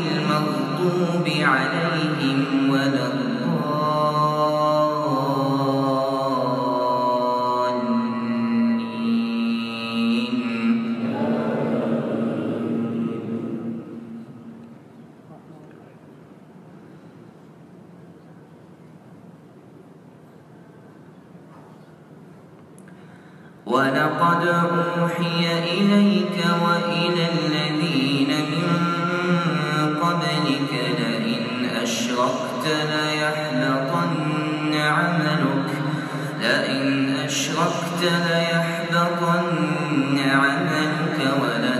المغضوب عليهم ولا ولقد أوحي إليك وإلى الذين من قبلك لئن أشركت ليحبطن عملك. لئن أشركت ليحبطن عملك ولا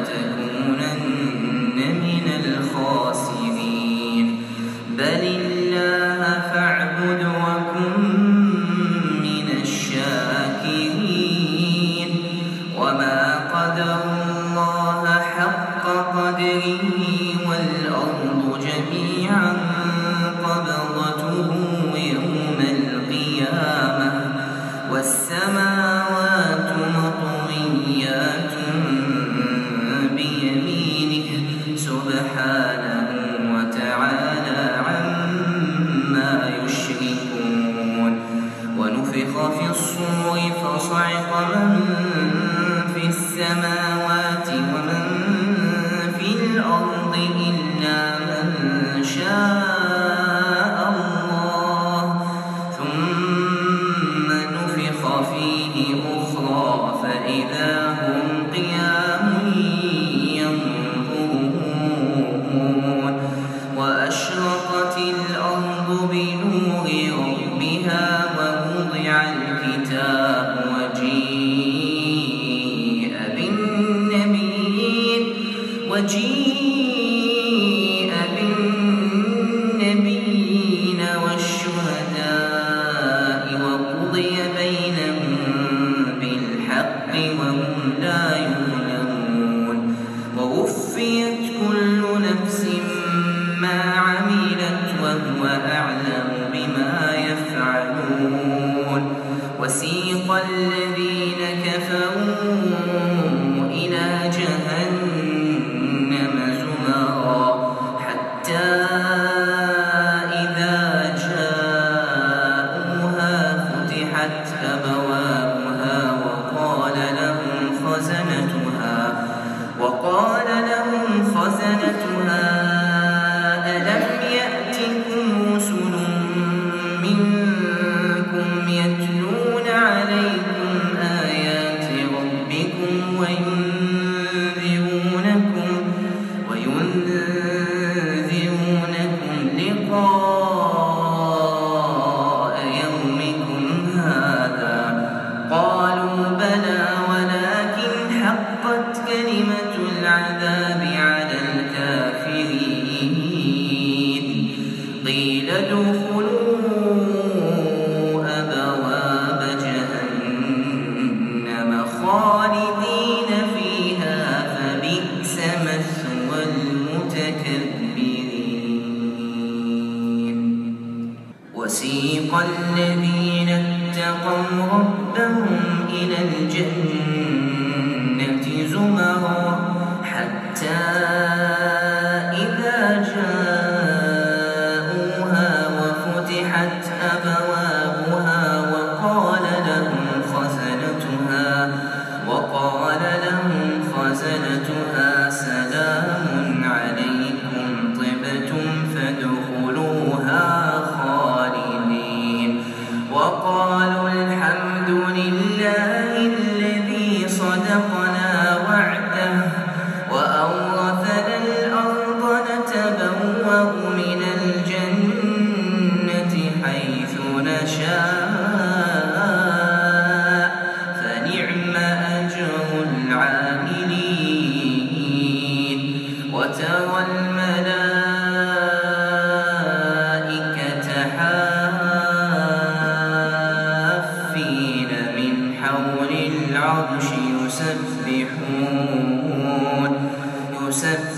ومن في السماء مجيد أبواب المتكبرين. وسيق الذين اتقوا ربهم إلى الجنة. جماعة